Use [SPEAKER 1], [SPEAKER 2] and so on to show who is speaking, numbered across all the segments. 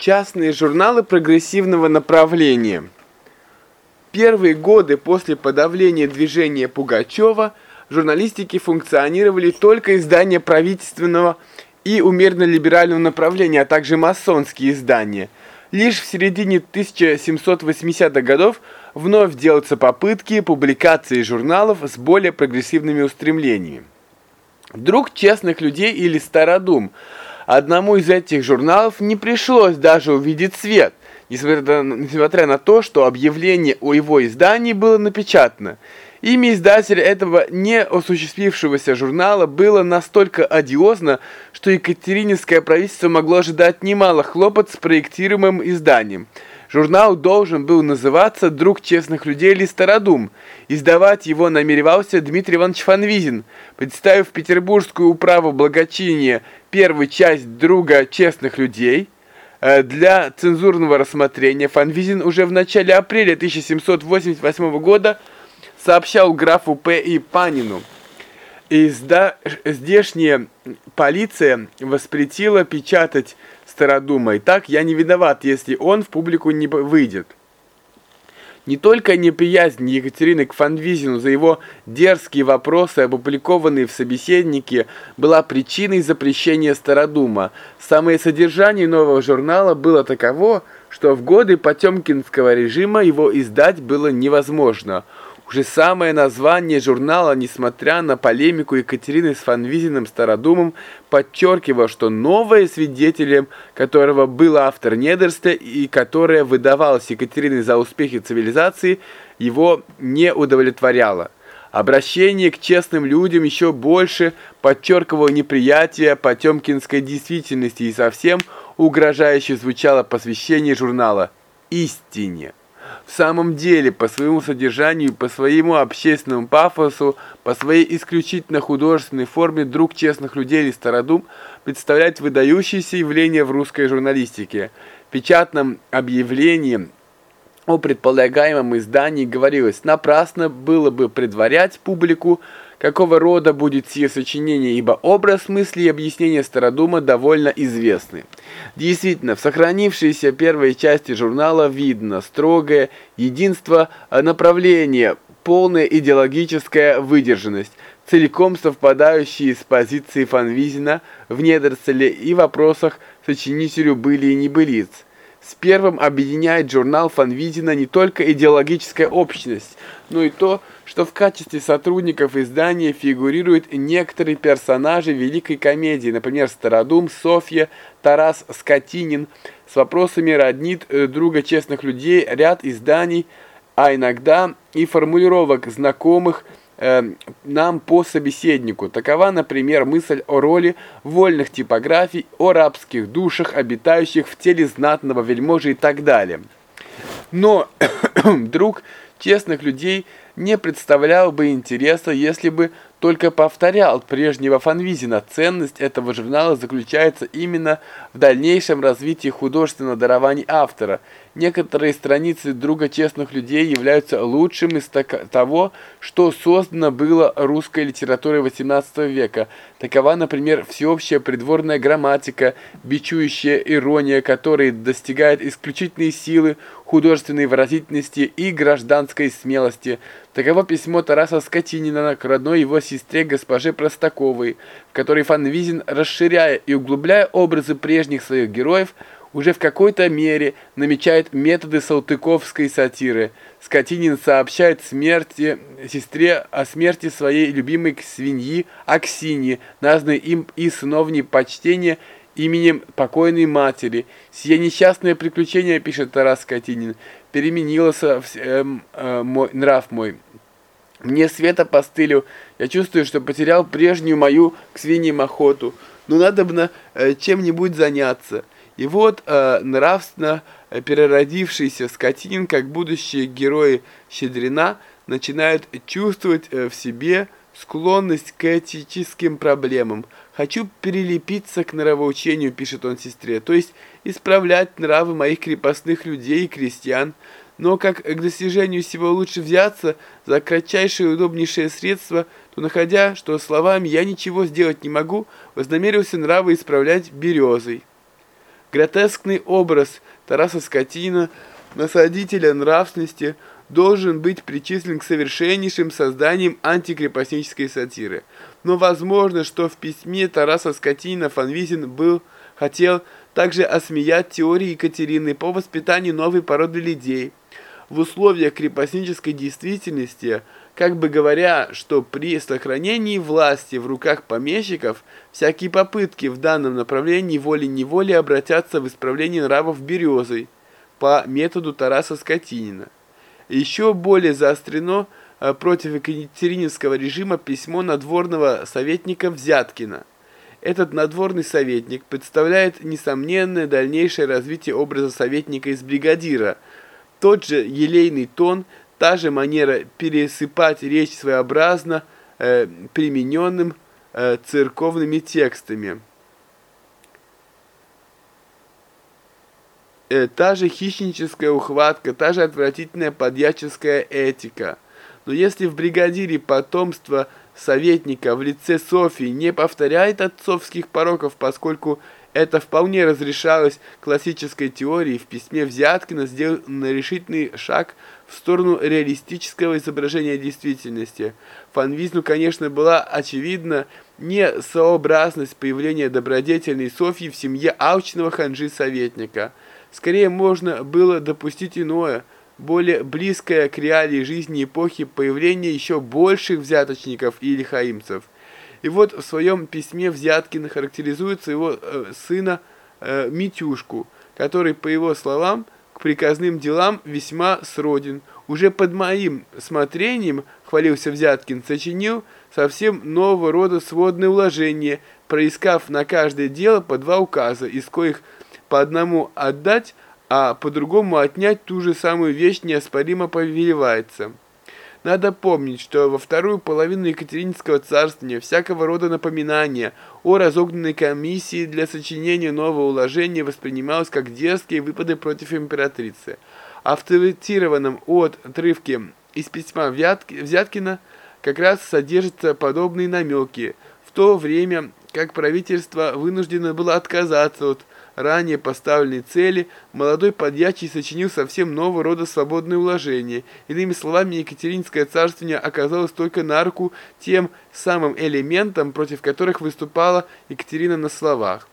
[SPEAKER 1] Частные журналы прогрессивного направления. Первые годы после подавления движения Пугачева в журналистике функционировали только издания правительственного и умеренно-либерального направления, а также масонские издания. Лишь в середине 1780-х годов вновь делаются попытки публикации журналов с более прогрессивными устремлениями. Вдруг честных людей или стародум – Одному из этих журналов не пришлось даже увидеть свет, несмотря на, то, что объявление о его издании было напечатано. Имя издателя этого не осуществившегося журнала было настолько одиозно, что Екатерининское правительство могло ожидать немало хлопот с проектируемым изданием – Журнал должен был называться «Друг честных людей» или «Стародум». Издавать его намеревался Дмитрий Иванович Фанвизин. Представив Петербургскую управу благочиния первую часть «Друга честных людей», э, для цензурного рассмотрения Фанвизин уже в начале апреля 1788 года сообщал графу П. и Панину. Изда... Здешняя полиция воспретила печатать Стародума. И так я не виноват, если он в публику не выйдет. Не только неприязнь Екатерины к Фанвизину за его дерзкие вопросы, опубликованные в «Собеседнике», была причиной запрещения Стародума. Самое содержание нового журнала было таково, что в годы Потемкинского режима его издать было невозможно – уже самое название журнала, несмотря на полемику Екатерины с Фанвизиным Стародумом, подчеркивало, что новое свидетелем которого был автор недорства и которое выдавалось Екатериной за успехи цивилизации, его не удовлетворяло. Обращение к честным людям еще больше подчеркивало неприятие потемкинской действительности и совсем угрожающе звучало посвящение журнала «Истине». В самом деле, по своему содержанию, по своему общественному пафосу, по своей исключительно художественной форме друг честных людей или стародум представляет выдающееся явление в русской журналистике. В печатном объявлении о предполагаемом издании говорилось, напрасно было бы предварять публику, какого рода будет сие сочинение, ибо образ мысли и объяснения Стародума довольно известны. Действительно, в сохранившейся первой части журнала видно строгое единство направления, полная идеологическая выдержанность, целиком совпадающие с позицией Фанвизина в недорцеле и вопросах сочинителю были и небылиц. С первым объединяет журнал Фанвизина не только идеологическая общность, но и то, что в качестве сотрудников издания фигурируют некоторые персонажи великой комедии, например, Стародум, Софья, Тарас Скотинин. С вопросами роднит э, друга честных людей ряд изданий, а иногда и формулировок знакомых э, нам по собеседнику. Такова, например, мысль о роли вольных типографий, о рабских душах, обитающих в теле знатного вельможи и так далее. Но друг честных людей не представлял бы интереса, если бы только повторял прежнего Фанвизина. Ценность этого журнала заключается именно в дальнейшем развитии художественного дарования автора. Некоторые страницы «Друга честных людей» являются лучшим из того, что создано было русской литературой XVIII века. Такова, например, всеобщая придворная грамматика, бичующая ирония, которая достигает исключительной силы, художественной выразительности и гражданской смелости. Таково письмо Тараса Скотинина к родной его сестре госпоже Простаковой, в которой Фанвизин, расширяя и углубляя образы прежних своих героев, уже в какой-то мере намечает методы салтыковской сатиры. Скотинин сообщает смерти сестре о смерти своей любимой свиньи Аксиньи, названной им и сыновней почтения именем покойной матери. Сие несчастное приключение, пишет Тарас Скотинин, переменилось э, э, мой, нрав мой. Мне света постылил, я чувствую, что потерял прежнюю мою к свиньям охоту. Но надо бы э, чем-нибудь заняться. И вот э, нравственно переродившийся скотинин, как будущие герои Щедрина, начинают чувствовать э, в себе склонность к этическим проблемам. «Хочу перелепиться к нравоучению», — пишет он сестре, «то есть исправлять нравы моих крепостных людей и крестьян, но как к достижению всего лучше взяться за кратчайшее и удобнейшее средство, то, находя, что словами я ничего сделать не могу, вознамерился нравы исправлять березой». Гротескный образ Тараса Скотина, насадителя нравственности, должен быть причислен к совершеннейшим созданиям антикрепостнической сатиры. Но возможно, что в письме Тараса Скотина Фанвизин был, хотел также осмеять теории Екатерины по воспитанию новой породы людей. В условиях крепостнической действительности – как бы говоря, что при сохранении власти в руках помещиков всякие попытки в данном направлении волей-неволей обратятся в исправление нравов березой по методу Тараса Скотинина. Еще более заострено э, против Екатерининского режима письмо надворного советника Взяткина. Этот надворный советник представляет несомненное дальнейшее развитие образа советника из бригадира. Тот же елейный тон – Та же манера пересыпать речь своеобразно э, примененным э, церковными текстами. Э, та же хищническая ухватка, та же отвратительная подьяческая этика. Но если в бригадире потомство советника в лице Софии не повторяет отцовских пороков, поскольку это вполне разрешалось классической теорией, в письме Взяткина сделан решительный шаг в сторону реалистического изображения действительности. Фанвизну, конечно, была очевидна несообразность появления добродетельной Софьи в семье алчного ханжи-советника. Скорее можно было допустить иное, более близкое к реалии жизни эпохи появления еще больших взяточников и лихаимцев – и вот в своем письме Взяткин характеризует своего э, сына э, Митюшку, который, по его словам, к приказным делам весьма сроден. Уже под моим смотрением, хвалился Взяткин, сочинил совсем нового рода сводное уложение, проискав на каждое дело по два указа, из коих по одному отдать, а по другому отнять ту же самую вещь неоспоримо повелевается. Надо помнить, что во вторую половину Екатерининского царствования всякого рода напоминания о разогнанной комиссии для сочинения нового уложения воспринималось как дерзкие выпады против императрицы. Авторитированном от отрывке из письма Взяткина как раз содержатся подобные намеки, в то время как правительство вынуждено было отказаться от ранее поставленной цели, молодой подьячий сочинил совсем нового рода свободное уложение. Иными словами, Екатеринское царствование оказалось только на руку тем самым элементам, против которых выступала Екатерина на словах.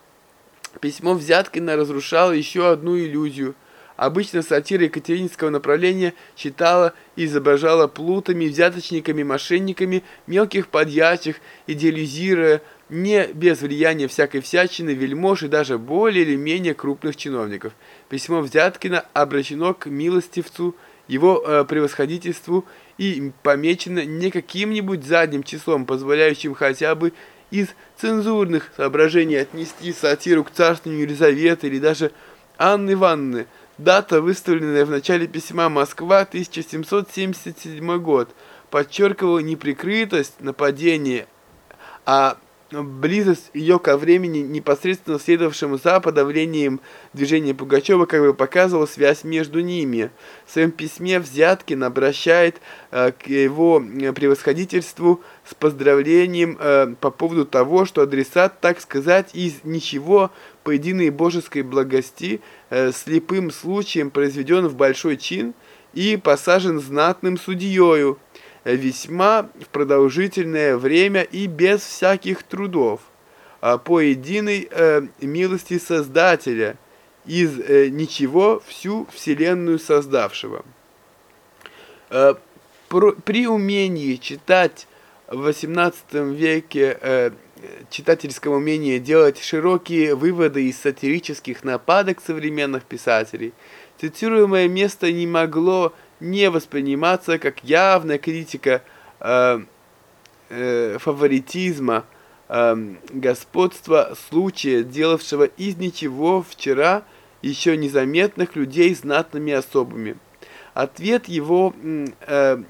[SPEAKER 1] Письмо Взяткина разрушало еще одну иллюзию. Обычно сатира екатеринского направления читала и изображала плутами, взяточниками, мошенниками, мелких подьячих, идеализируя не без влияния всякой всячины, вельмож и даже более или менее крупных чиновников. Письмо Взяткина обращено к милостивцу, его э, превосходительству и помечено не каким-нибудь задним числом, позволяющим хотя бы из цензурных соображений отнести сатиру к царству Елизаветы или даже Анны Ивановны. Дата, выставленная в начале письма Москва, 1777 год, подчеркивала неприкрытость нападения, а близость ее ко времени, непосредственно следовавшему за подавлением движения Пугачева, как бы показывала связь между ними. В своем письме Взяткин обращает э, к его превосходительству с поздравлением э, по поводу того, что адресат, так сказать, из ничего по единой божеской благости э, слепым случаем произведен в большой чин и посажен знатным судьею, весьма продолжительное время и без всяких трудов, а по единой э, милости Создателя, из э, ничего всю Вселенную создавшего. Э, про, при умении читать в XVIII веке э, читательском умении делать широкие выводы из сатирических нападок современных писателей, цитируемое место не могло не восприниматься как явная критика э, э, фаворитизма, э, господства случая, делавшего из ничего вчера еще незаметных людей знатными особами. Ответ его э,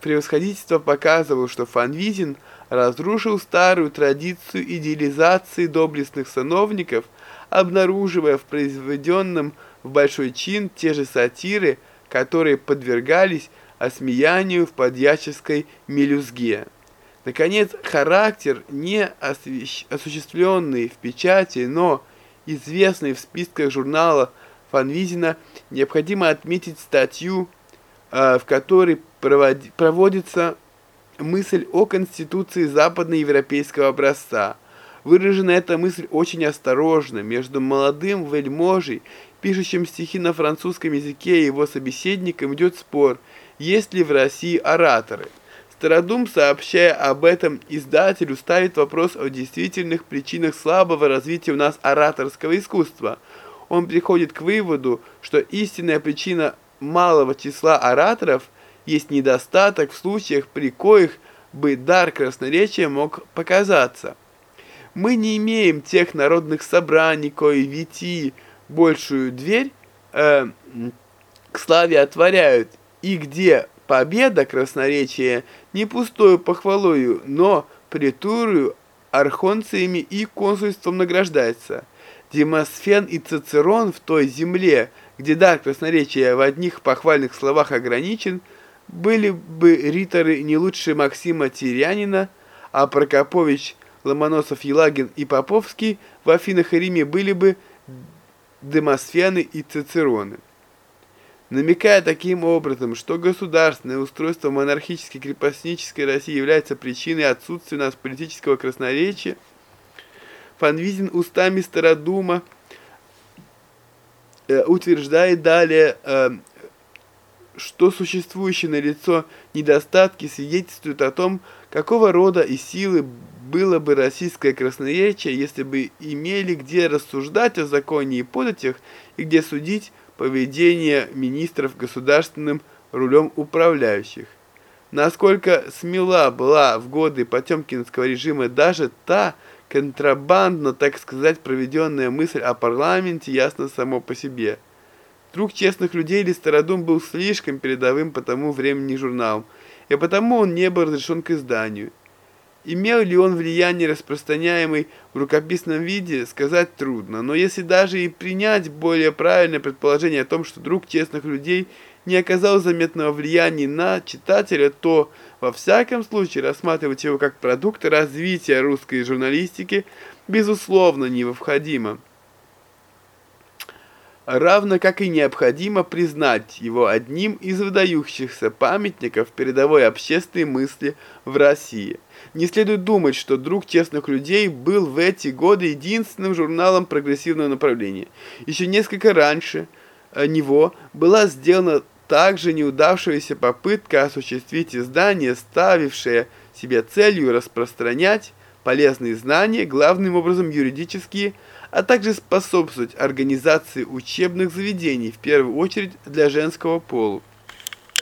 [SPEAKER 1] превосходительства показывал, что Фанвизин разрушил старую традицию идеализации доблестных сановников, обнаруживая в произведенном в большой чин те же сатиры, которые подвергались осмеянию в подьяческой мелюзге. Наконец, характер, не осуществленный в печати, но известной в списках журнала Фанвизина, необходимо отметить статью, э, в которой проводится мысль о Конституции западноевропейского образца. Выражена эта мысль очень осторожно, между молодым вельможей, пишущим стихи на французском языке, и его собеседником идет спор, есть ли в России ораторы. Стародум, сообщая об этом издателю, ставит вопрос о действительных причинах слабого развития у нас ораторского искусства. Он приходит к выводу, что истинная причина малого числа ораторов есть недостаток в случаях, при коих бы дар красноречия мог показаться. Мы не имеем тех народных собраний, кои вити большую дверь э, к славе отворяют, и где победа красноречия не пустою похвалою, но претурою, архонциями и консульством награждается. Демосфен и Цицерон в той земле, где дар красноречия в одних похвальных словах ограничен, были бы риторы не лучше Максима Тирянина, а Прокопович, Ломоносов, Елагин и Поповский в Афинах и Риме были бы Демосфены и Цицероны. Намекая таким образом, что государственное устройство монархической крепостнической России является причиной отсутствия у нас политического красноречия, Фанвизин устами Стародума э, утверждает далее, э, что существующие на лицо недостатки свидетельствуют о том, какого рода и силы было бы российское красноречие, если бы имели где рассуждать о законе и податях и где судить поведение министров государственным рулем управляющих. Насколько смела была в годы Потемкинского режима даже та контрабандно, так сказать, проведенная мысль о парламенте, ясно само по себе. Друг честных людей или Стародум был слишком передовым по тому времени журналом, и потому он не был разрешен к изданию. Имел ли он влияние, распространяемый в рукописном виде, сказать трудно, но если даже и принять более правильное предположение о том, что друг честных людей не оказал заметного влияния на читателя, то во всяком случае рассматривать его как продукт развития русской журналистики безусловно необходимо равно как и необходимо признать его одним из выдающихся памятников передовой общественной мысли в России. Не следует думать, что «Друг честных людей» был в эти годы единственным журналом прогрессивного направления. Еще несколько раньше э, него была сделана также неудавшаяся попытка осуществить издание, ставившее себе целью распространять полезные знания, главным образом юридические, а также способствовать организации учебных заведений, в первую очередь для женского пола.